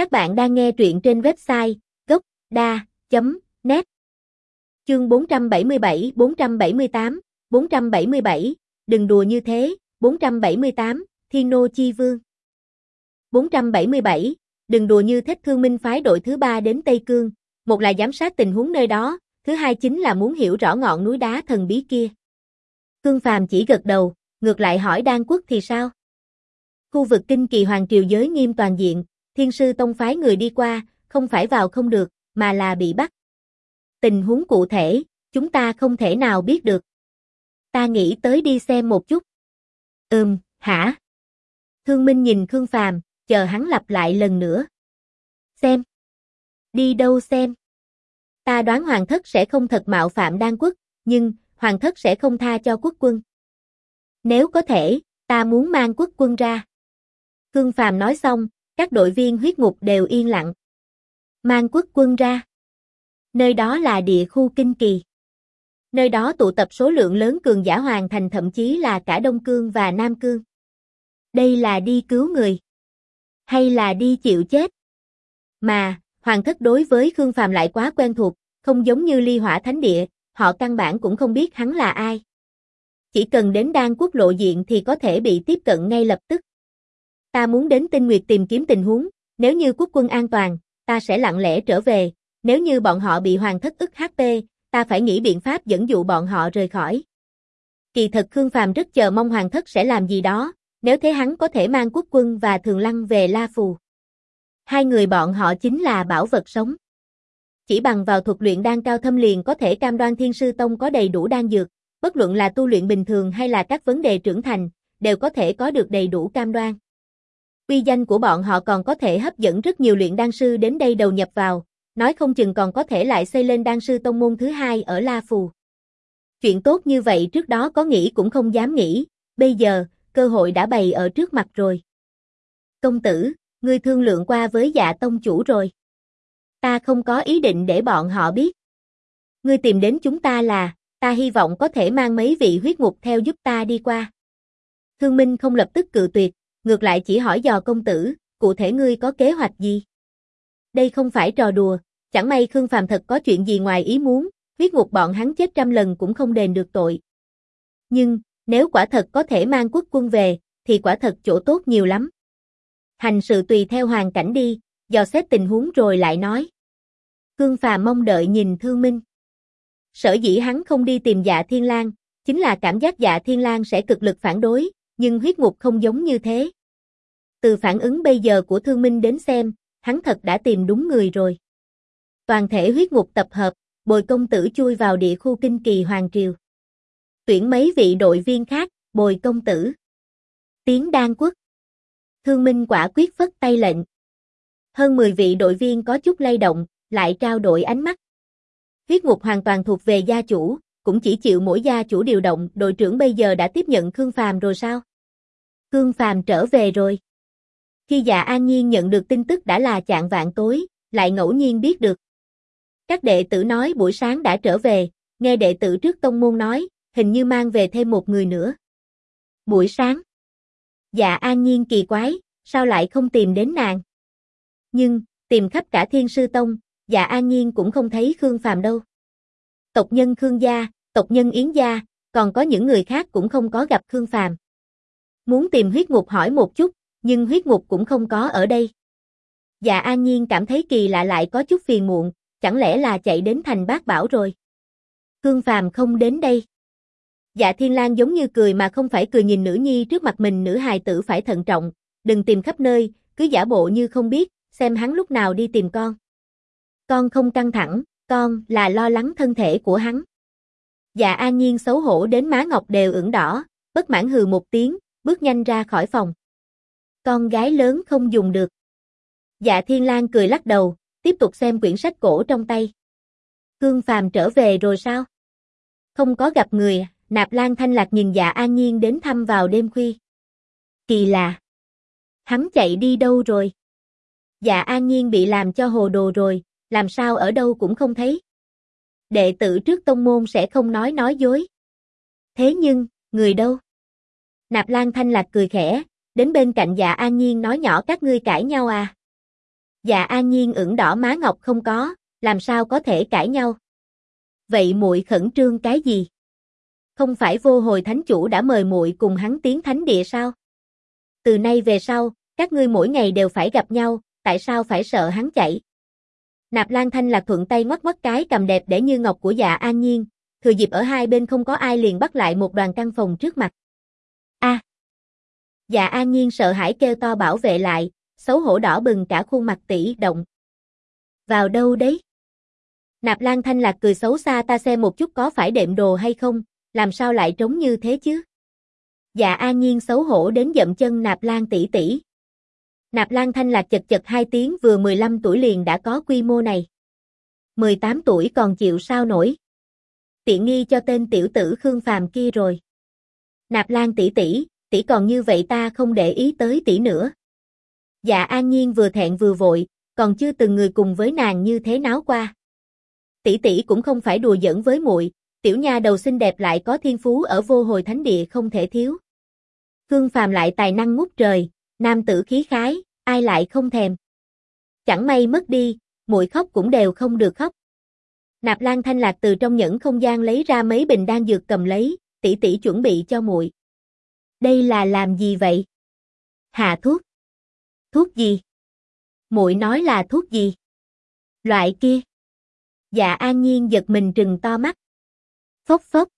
Các bạn đang nghe truyện trên website gốc.da.net Chương 477-478, 477, đừng đùa như thế, 478, Thiên Nô Chi Vương 477, đừng đùa như thích thương minh phái đội thứ ba đến Tây Cương, một là giám sát tình huống nơi đó, thứ hai chính là muốn hiểu rõ ngọn núi đá thần bí kia. Cương Phàm chỉ gật đầu, ngược lại hỏi Đan Quốc thì sao? Khu vực kinh kỳ hoàng triều giới nghiêm toàn diện, thiên sư tông phái người đi qua, không phải vào không được, mà là bị bắt. Tình huống cụ thể, chúng ta không thể nào biết được. Ta nghĩ tới đi xem một chút. Ừm, hả? Thương Minh nhìn Khương Phàm, chờ hắn lặp lại lần nữa. Xem. Đi đâu xem? Ta đoán hoàng thất sẽ không thật mạo phạm đan quốc, nhưng hoàng thất sẽ không tha cho quốc quân. Nếu có thể, ta muốn mang quốc quân ra. Khương Phàm nói xong, các đội viên huyết ngục đều yên lặng. Mang quốc quân ra. Nơi đó là địa khu kinh kỳ. Nơi đó tụ tập số lượng lớn cường giả hoàn thành thậm chí là cả Đông Cương và Nam Cương. Đây là đi cứu người. Hay là đi chịu chết. Mà, hoàng thất đối với Khương Phàm lại quá quen thuộc, không giống như ly hỏa thánh địa, họ căn bản cũng không biết hắn là ai. Chỉ cần đến đan quốc lộ diện thì có thể bị tiếp cận ngay lập tức. Ta muốn đến tinh nguyệt tìm kiếm tình huống, nếu như quốc quân an toàn, ta sẽ lặng lẽ trở về, nếu như bọn họ bị hoàng thất ức HP, ta phải nghĩ biện pháp dẫn dụ bọn họ rời khỏi. Kỳ thật Khương Phàm rất chờ mong hoàng thất sẽ làm gì đó, nếu thế hắn có thể mang quốc quân và thường lăng về La Phù. Hai người bọn họ chính là bảo vật sống. Chỉ bằng vào thuật luyện đan cao thâm liền có thể cam đoan Thiên Sư Tông có đầy đủ đan dược, bất luận là tu luyện bình thường hay là các vấn đề trưởng thành, đều có thể có được đầy đủ cam đoan. Uy danh của bọn họ còn có thể hấp dẫn rất nhiều luyện đan sư đến đây đầu nhập vào, nói không chừng còn có thể lại xây lên đan sư tông môn thứ hai ở La Phù. Chuyện tốt như vậy trước đó có nghĩ cũng không dám nghĩ, bây giờ, cơ hội đã bày ở trước mặt rồi. Công tử, ngươi thương lượng qua với dạ tông chủ rồi. Ta không có ý định để bọn họ biết. Ngươi tìm đến chúng ta là, ta hy vọng có thể mang mấy vị huyết ngục theo giúp ta đi qua. Thương Minh không lập tức cự tuyệt, ngược lại chỉ hỏi dò công tử, cụ thể ngươi có kế hoạch gì? Đây không phải trò đùa, chẳng may Khương Phàm thật có chuyện gì ngoài ý muốn, huyết ngục bọn hắn chết trăm lần cũng không đền được tội. Nhưng, nếu quả thật có thể mang quốc quân về, thì quả thật chỗ tốt nhiều lắm. Hành sự tùy theo hoàn cảnh đi, dò xét tình huống rồi lại nói. Khương Phàm mong đợi nhìn Thương Minh. Sở dĩ hắn không đi tìm dạ Thiên Lang, chính là cảm giác dạ Thiên Lang sẽ cực lực phản đối, nhưng huyết ngục không giống như thế. Từ phản ứng bây giờ của Thương Minh đến xem, hắn thật đã tìm đúng người rồi. Toàn thể huyết ngục tập hợp, bồi công tử chui vào địa khu kinh kỳ Hoàng Triều. Tuyển mấy vị đội viên khác, bồi công tử. Tiến đan quốc. Thương Minh quả quyết phất tay lệnh. Hơn 10 vị đội viên có chút lay động, lại trao đổi ánh mắt. Huyết ngục hoàn toàn thuộc về gia chủ, cũng chỉ chịu mỗi gia chủ điều động, đội trưởng bây giờ đã tiếp nhận Khương Phàm rồi sao? Cương Phàm trở về rồi. Khi dạ an nhiên nhận được tin tức đã là chạng vạn tối, lại ngẫu nhiên biết được. Các đệ tử nói buổi sáng đã trở về, nghe đệ tử trước tông môn nói, hình như mang về thêm một người nữa. Buổi sáng. Dạ an nhiên kỳ quái, sao lại không tìm đến nàng? Nhưng, tìm khắp cả thiên sư tông, dạ an nhiên cũng không thấy Khương Phàm đâu. Tộc nhân Khương gia, tộc nhân Yến gia, còn có những người khác cũng không có gặp Khương Phàm. Muốn tìm huyết ngục hỏi một chút, nhưng huyết ngục cũng không có ở đây. Dạ An Nhiên cảm thấy kỳ lạ lại có chút phiền muộn, chẳng lẽ là chạy đến thành bác bảo rồi. Khương Phàm không đến đây. Dạ Thiên Lang giống như cười mà không phải cười nhìn nữ nhi trước mặt mình nữ hài tử phải thận trọng, đừng tìm khắp nơi, cứ giả bộ như không biết, xem hắn lúc nào đi tìm con. Con không căng thẳng, con là lo lắng thân thể của hắn. Dạ An Nhiên xấu hổ đến má ngọc đều ửng đỏ, bất mãn hừ một tiếng, bước nhanh ra khỏi phòng. Con gái lớn không dùng được. Dạ Thiên Lang cười lắc đầu, tiếp tục xem quyển sách cổ trong tay. Cương Phàm trở về rồi sao? Không có gặp người, Nạp Lan Thanh Lạc nhìn Dạ An Nhiên đến thăm vào đêm khuya. Kỳ lạ. Hắn chạy đi đâu rồi? Dạ An Nhiên bị làm cho hồ đồ rồi, làm sao ở đâu cũng không thấy. Đệ tử trước tông môn sẽ không nói nói dối. Thế nhưng, người đâu? Nạp Lan Thanh Lạc cười khẽ, đến bên cạnh dạ an nhiên nói nhỏ các ngươi cãi nhau à. Dạ An Nhiên ửng đỏ má ngọc không có, làm sao có thể cãi nhau. Vậy muội khẩn trương cái gì? Không phải vô hồi thánh chủ đã mời muội cùng hắn tiến thánh địa sao? Từ nay về sau, các ngươi mỗi ngày đều phải gặp nhau, tại sao phải sợ hắn chạy? Nạp Lan Thanh Lạc thuận tay ngoắc ngoắc cái cầm đẹp để như ngọc của dạ an nhiên, thừa dịp ở hai bên không có ai liền bắt lại một đoàn căn phòng trước mặt. Dạ an nhiên sợ hãi kêu to bảo vệ lại, xấu hổ đỏ bừng cả khuôn mặt tỷ động. Vào đâu đấy? Nạp Lan Thanh Lạc cười xấu xa ta xem một chút có phải đệm đồ hay không, làm sao lại trống như thế chứ? Dạ An Nhiên xấu hổ đến dậm chân Nạp Lan tỷ tỷ. Nạp Lan Thanh Lạc chật chật hai tiếng vừa 15 tuổi liền đã có quy mô này. 18 tuổi còn chịu sao nổi. Tiện nghi cho tên tiểu tử Khương Phàm kia rồi. Nạp Lan tỷ tỷ, tỷ còn như vậy ta không để ý tới tỷ nữa. Dạ An Nhiên vừa thẹn vừa vội, còn chưa từng người cùng với nàng như thế náo qua. Tỷ tỷ cũng không phải đùa giỡn với muội, tiểu nha đầu xinh đẹp lại có thiên phú ở vô hồi thánh địa không thể thiếu. Khương Phàm lại tài năng ngút trời, nam tử khí khái, ai lại không thèm. Chẳng may mất đi, muội khóc cũng đều không được khóc. Nạp Lan Thanh Lạc từ trong những không gian lấy ra mấy bình đan dược cầm lấy, tỷ tỷ chuẩn bị cho muội. Đây là làm gì vậy? Hạ thuốc. Thuốc gì? Muội nói là thuốc gì? Loại kia. Dạ An Nhiên giật mình trừng to mắt. Phốc phốc.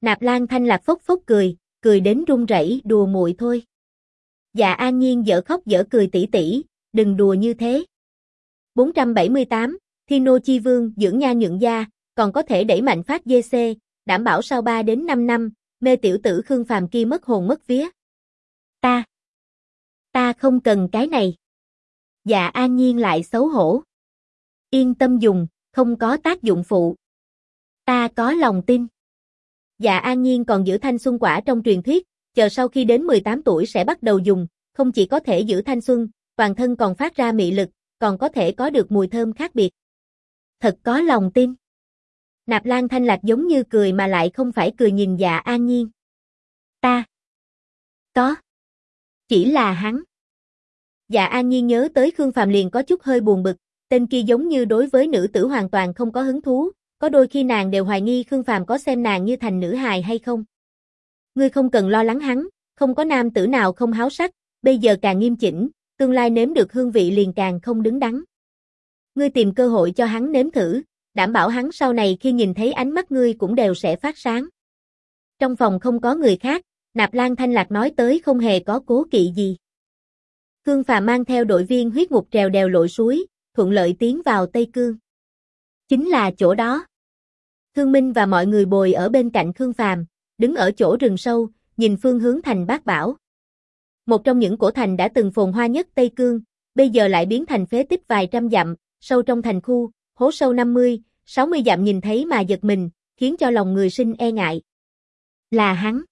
Nạp Lan Thanh Lạc phốc phốc cười, cười đến run rẩy, đùa muội thôi. Dạ An Nhiên dở khóc dở cười tỉ tỉ, đừng đùa như thế. 478, Thino Nô Chi Vương dưỡng nha nhượng gia, còn có thể đẩy mạnh phát GC, đảm bảo sau 3 đến 5 năm, mê tiểu tử Khương Phàm kia mất hồn mất vía. Ta, ta không cần cái này. Dạ An Nhiên lại xấu hổ. Yên tâm dùng, không có tác dụng phụ. Ta có lòng tin. Dạ An Nhiên còn giữ thanh xuân quả trong truyền thuyết, chờ sau khi đến 18 tuổi sẽ bắt đầu dùng, không chỉ có thể giữ thanh xuân, toàn thân còn phát ra mị lực, còn có thể có được mùi thơm khác biệt. Thật có lòng tin. Nạp Lan Thanh Lạc giống như cười mà lại không phải cười nhìn dạ an nhiên. Ta. Có. Chỉ là hắn. Dạ an nhiên nhớ tới Khương Phạm liền có chút hơi buồn bực, tên kia giống như đối với nữ tử hoàn toàn không có hứng thú, có đôi khi nàng đều hoài nghi Khương Phạm có xem nàng như thành nữ hài hay không. Ngươi không cần lo lắng hắn, không có nam tử nào không háo sắc, bây giờ càng nghiêm chỉnh, tương lai nếm được hương vị liền càng không đứng đắn. Ngươi tìm cơ hội cho hắn nếm thử, đảm bảo hắn sau này khi nhìn thấy ánh mắt ngươi cũng đều sẽ phát sáng. Trong phòng không có người khác, Nạp Lan Thanh Lạc nói tới không hề có cố kỵ gì. Cương Phà mang theo đội viên huyết ngục trèo đèo lội suối, thuận lợi tiến vào Tây Cương. Chính là chỗ đó. Khương Minh và mọi người bồi ở bên cạnh Khương Phàm, đứng ở chỗ rừng sâu, nhìn phương hướng thành bát bảo. Một trong những cổ thành đã từng phồn hoa nhất Tây Cương, bây giờ lại biến thành phế tích vài trăm dặm, sâu trong thành khu, hố sâu 50, 60 dặm nhìn thấy mà giật mình, khiến cho lòng người sinh e ngại. Là hắn.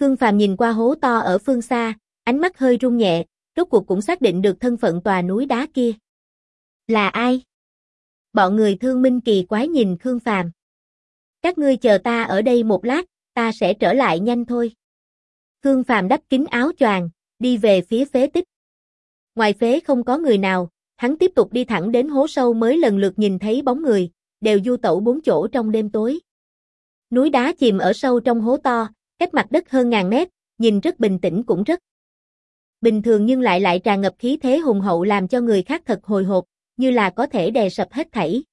Khương Phàm nhìn qua hố to ở phương xa, ánh mắt hơi run nhẹ, rốt cuộc cũng xác định được thân phận tòa núi đá kia. Là ai? Bọn người thương minh kỳ quái nhìn Khương Phàm. Các ngươi chờ ta ở đây một lát, ta sẽ trở lại nhanh thôi. Khương Phàm đắp kín áo choàng, đi về phía phế tích. Ngoài phế không có người nào, hắn tiếp tục đi thẳng đến hố sâu mới lần lượt nhìn thấy bóng người, đều du tẩu bốn chỗ trong đêm tối. Núi đá chìm ở sâu trong hố to, cách mặt đất hơn ngàn mét, nhìn rất bình tĩnh cũng rất bình thường nhưng lại lại tràn ngập khí thế hùng hậu làm cho người khác thật hồi hộp, như là có thể đè sập hết thảy.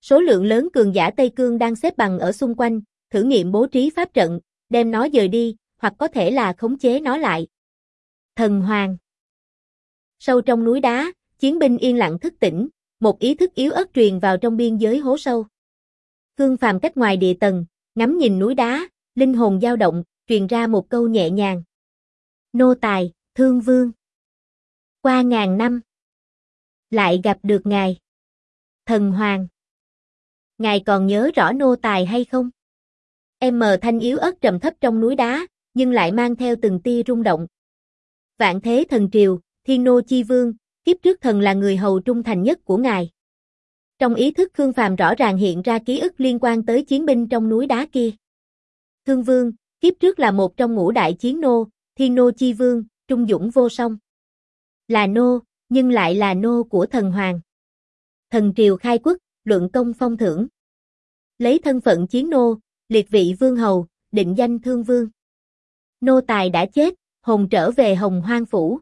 Số lượng lớn cường giả Tây Cương đang xếp bằng ở xung quanh, thử nghiệm bố trí pháp trận, đem nó dời đi, hoặc có thể là khống chế nó lại. Thần Hoàng Sâu trong núi đá, chiến binh yên lặng thức tỉnh, một ý thức yếu ớt truyền vào trong biên giới hố sâu. Khương Phàm cách ngoài địa tầng, ngắm nhìn núi đá, linh hồn dao động, truyền ra một câu nhẹ nhàng. Nô tài, thương vương. Qua ngàn năm, lại gặp được ngài. Thần Hoàng. Ngài còn nhớ rõ nô tài hay không? Em mờ thanh yếu ớt trầm thấp trong núi đá, nhưng lại mang theo từng tia rung động. Vạn thế thần triều, thiên nô chi vương, kiếp trước thần là người hầu trung thành nhất của ngài. Trong ý thức Khương Phàm rõ ràng hiện ra ký ức liên quan tới chiến binh trong núi đá kia. Thương vương, kiếp trước là một trong ngũ đại chiến nô, thiên nô chi vương, trung dũng vô song. Là nô, nhưng lại là nô của thần hoàng. Thần triều khai quốc, luận công phong thưởng. Lấy thân phận chiến nô, liệt vị vương hầu, định danh thương vương. Nô tài đã chết, hồn trở về Hồng Hoang Phủ.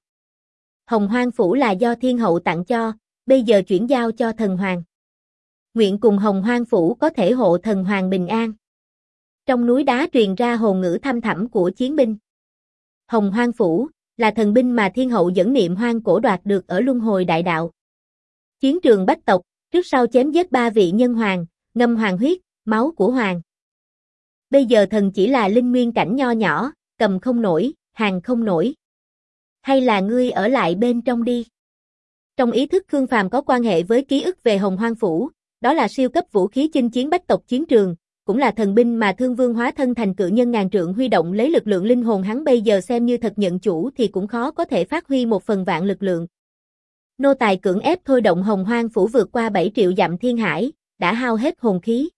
Hồng Hoang Phủ là do thiên hậu tặng cho, bây giờ chuyển giao cho thần hoàng. Nguyện cùng Hồng Hoang Phủ có thể hộ thần hoàng bình an. Trong núi đá truyền ra hồn ngữ thăm thẳm của chiến binh. Hồng Hoang Phủ, là thần binh mà thiên hậu dẫn niệm hoang cổ đoạt được ở luân hồi đại đạo. Chiến trường bách tộc, trước sau chém giết ba vị nhân hoàng, ngâm hoàng huyết, máu của hoàng. Bây giờ thần chỉ là linh nguyên cảnh nho nhỏ, cầm không nổi, hàng không nổi. Hay là ngươi ở lại bên trong đi. Trong ý thức Khương Phàm có quan hệ với ký ức về Hồng Hoang Phủ, đó là siêu cấp vũ khí chinh chiến bách tộc chiến trường, cũng là thần binh mà Thương Vương hóa thân thành cự nhân ngàn trượng huy động lấy lực lượng linh hồn hắn bây giờ xem như thật nhận chủ thì cũng khó có thể phát huy một phần vạn lực lượng. Nô tài cưỡng ép thôi động Hồng Hoang phủ vượt qua 7 triệu dặm thiên hải, đã hao hết hồn khí.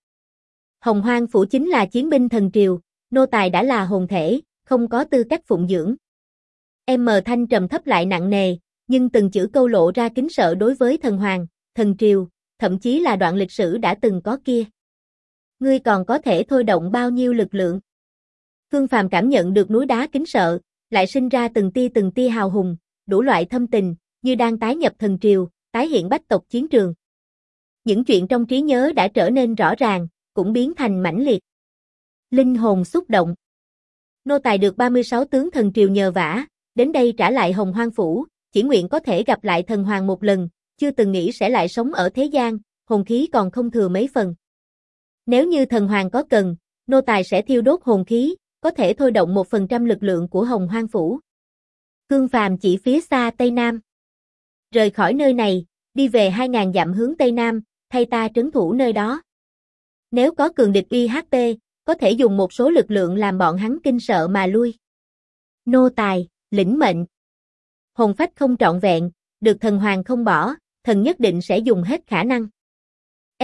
Hồng Hoang phủ chính là chiến binh thần triều, nô tài đã là hồn thể, không có tư cách phụng dưỡng. M thanh trầm thấp lại nặng nề, nhưng từng chữ câu lộ ra kính sợ đối với thần hoàng, thần triều, thậm chí là đoạn lịch sử đã từng có kia ngươi còn có thể thôi động bao nhiêu lực lượng. Khương Phàm cảm nhận được núi đá kính sợ, lại sinh ra từng tia từng tia hào hùng, đủ loại thâm tình, như đang tái nhập thần triều, tái hiện bách tộc chiến trường. Những chuyện trong trí nhớ đã trở nên rõ ràng, cũng biến thành mãnh liệt. Linh hồn xúc động. Nô tài được 36 tướng thần triều nhờ vả, đến đây trả lại hồng hoang phủ, chỉ nguyện có thể gặp lại thần hoàng một lần, chưa từng nghĩ sẽ lại sống ở thế gian, hồn khí còn không thừa mấy phần. Nếu như thần hoàng có cần, nô tài sẽ thiêu đốt hồn khí, có thể thôi động một phần trăm lực lượng của hồng hoang phủ. Cương phàm chỉ phía xa Tây Nam. Rời khỏi nơi này, đi về 2.000 dặm hướng Tây Nam, thay ta trấn thủ nơi đó. Nếu có cường địch uy HP, có thể dùng một số lực lượng làm bọn hắn kinh sợ mà lui. Nô tài, lĩnh mệnh. Hồn phách không trọn vẹn, được thần hoàng không bỏ, thần nhất định sẽ dùng hết khả năng.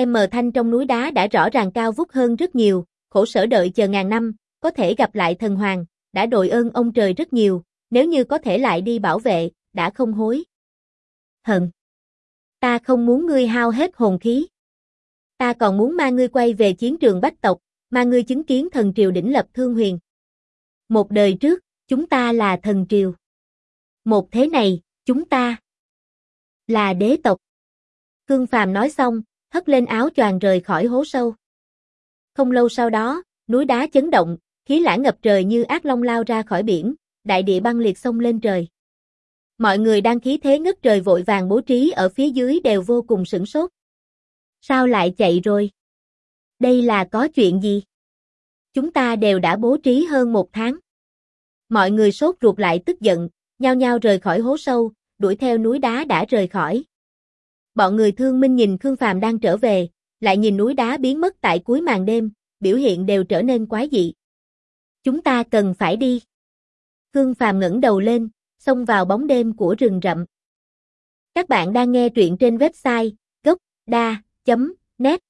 M thanh trong núi đá đã rõ ràng cao vút hơn rất nhiều, khổ sở đợi chờ ngàn năm, có thể gặp lại thần hoàng, đã đội ơn ông trời rất nhiều, nếu như có thể lại đi bảo vệ, đã không hối. Hận. Ta không muốn ngươi hao hết hồn khí. Ta còn muốn mang ngươi quay về chiến trường bách tộc, mà ngươi chứng kiến thần triều đỉnh lập thương huyền. Một đời trước, chúng ta là thần triều. Một thế này, chúng ta là đế tộc. Cương Phàm nói xong, hất lên áo choàng rời khỏi hố sâu. Không lâu sau đó, núi đá chấn động, khí lãng ngập trời như ác long lao ra khỏi biển, đại địa băng liệt sông lên trời. Mọi người đang khí thế ngất trời vội vàng bố trí ở phía dưới đều vô cùng sửng sốt. Sao lại chạy rồi? Đây là có chuyện gì? Chúng ta đều đã bố trí hơn một tháng. Mọi người sốt ruột lại tức giận, nhao nhao rời khỏi hố sâu, đuổi theo núi đá đã rời khỏi. Bọn người thương minh nhìn Khương Phàm đang trở về, lại nhìn núi đá biến mất tại cuối màn đêm, biểu hiện đều trở nên quái dị. Chúng ta cần phải đi. Khương Phàm ngẩng đầu lên, xông vào bóng đêm của rừng rậm. Các bạn đang nghe truyện trên website gocda.net